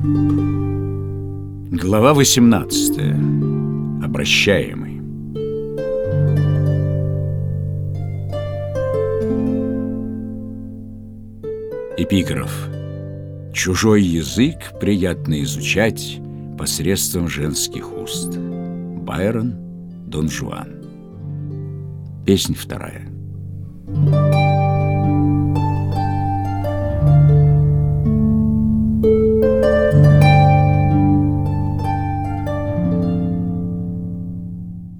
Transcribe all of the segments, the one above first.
Глава 18. Обращаемый. Эпиграф. Чужой язык приятно изучать посредством женских уст. Байрон, Дон Жуан. Песнь вторая.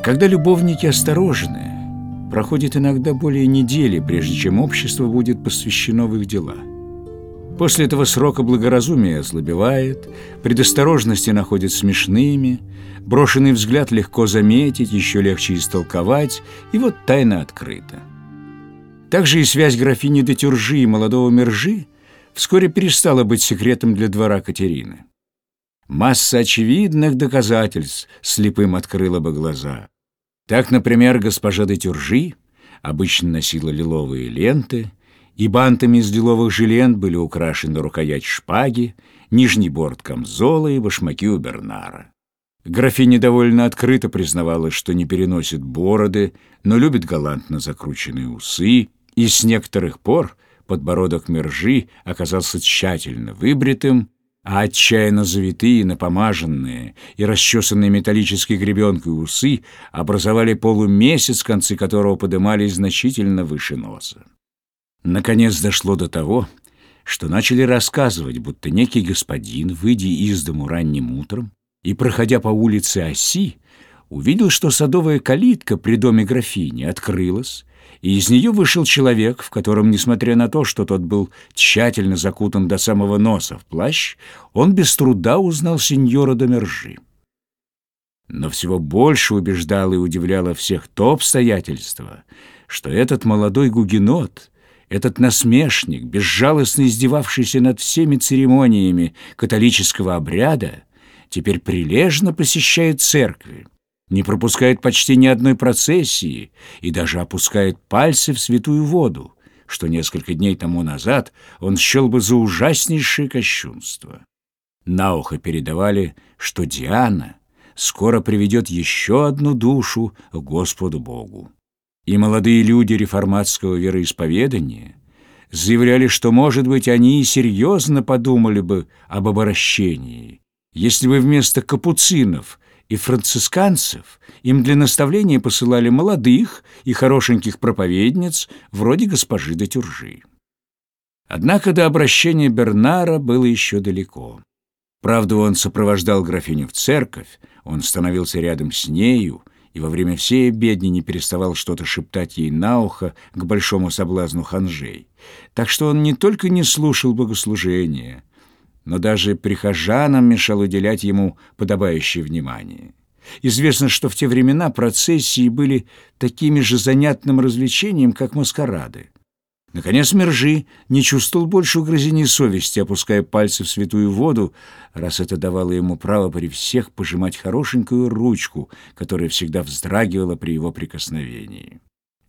Когда любовники осторожны, проходит иногда более недели, прежде чем общество будет посвящено в их дела. После этого срока благоразумие ослабевает, предосторожности находят смешными, брошенный взгляд легко заметить, еще легче истолковать, и вот тайна открыта. Также и связь графини де Тюржи и молодого Мержи вскоре перестала быть секретом для двора Катерины. Масса очевидных доказательств слепым открыла бы глаза. Так, например, госпожа де Тюржи обычно носила лиловые ленты, и бантами из лиловых жилен были украшены рукоять шпаги, нижний борт камзола и башмаки у Бернара. Графиня довольно открыто признавалась, что не переносит бороды, но любит галантно закрученные усы, и с некоторых пор подбородок Мержи оказался тщательно выбритым, а отчаянно завитые, напомаженные и расчесанные металлической гребенкой усы образовали полумесяц, концы которого подымались значительно выше носа. Наконец дошло до того, что начали рассказывать, будто некий господин, выйдя из дому ранним утром и, проходя по улице Оси, увидел, что садовая калитка при доме графини открылась, и из нее вышел человек, в котором, несмотря на то, что тот был тщательно закутан до самого носа в плащ, он без труда узнал сеньора Домержи. Но всего больше убеждало и удивляло всех то обстоятельство, что этот молодой гугенот, этот насмешник, безжалостно издевавшийся над всеми церемониями католического обряда, теперь прилежно посещает церкви, не пропускает почти ни одной процессии и даже опускает пальцы в святую воду, что несколько дней тому назад он счел бы за ужаснейшее кощунство. На ухо передавали, что Диана скоро приведет еще одну душу к Господу Богу. И молодые люди реформатского вероисповедания заявляли, что, может быть, они и серьезно подумали бы об обращении, если бы вместо капуцинов и францисканцев им для наставления посылали молодых и хорошеньких проповедниц вроде госпожи де Тюржи. Однако до обращения Бернара было еще далеко. Правда, он сопровождал графиню в церковь, он становился рядом с нею и во время всей обедни не переставал что-то шептать ей на ухо к большому соблазну ханжей. Так что он не только не слушал богослужения, но даже прихожанам мешал уделять ему подобающее внимание. Известно, что в те времена процессии были такими же занятным развлечением, как маскарады. Наконец Мержи не чувствовал больше угрызений совести, опуская пальцы в святую воду, раз это давало ему право при всех пожимать хорошенькую ручку, которая всегда вздрагивала при его прикосновении.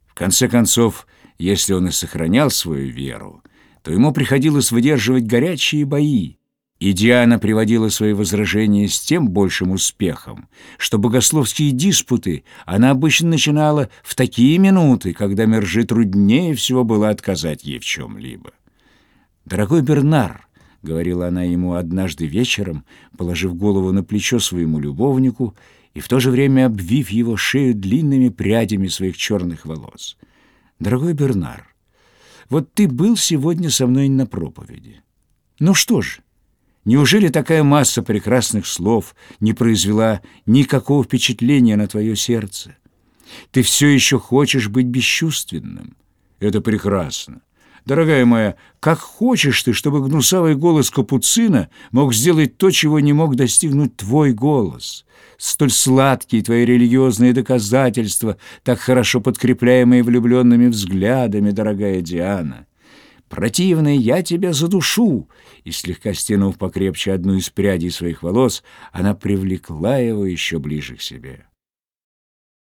В конце концов, если он и сохранял свою веру, то ему приходилось выдерживать горячие бои, и Диана приводила свои возражения с тем большим успехом, что богословские диспуты она обычно начинала в такие минуты, когда Мержи труднее всего было отказать ей в чем-либо. «Дорогой Бернар», — говорила она ему однажды вечером, положив голову на плечо своему любовнику и в то же время обвив его шею длинными прядями своих черных волос. «Дорогой Бернар, вот ты был сегодня со мной на проповеди. Ну что же?» Неужели такая масса прекрасных слов не произвела никакого впечатления на твое сердце? Ты все еще хочешь быть бесчувственным? Это прекрасно. Дорогая моя, как хочешь ты, чтобы гнусавый голос капуцина мог сделать то, чего не мог достигнуть твой голос? Столь сладкие твои религиозные доказательства, так хорошо подкрепляемые влюбленными взглядами, дорогая Диана. «Противный, я тебя задушу!» И слегка стянув покрепче одну из прядей своих волос, она привлекла его еще ближе к себе.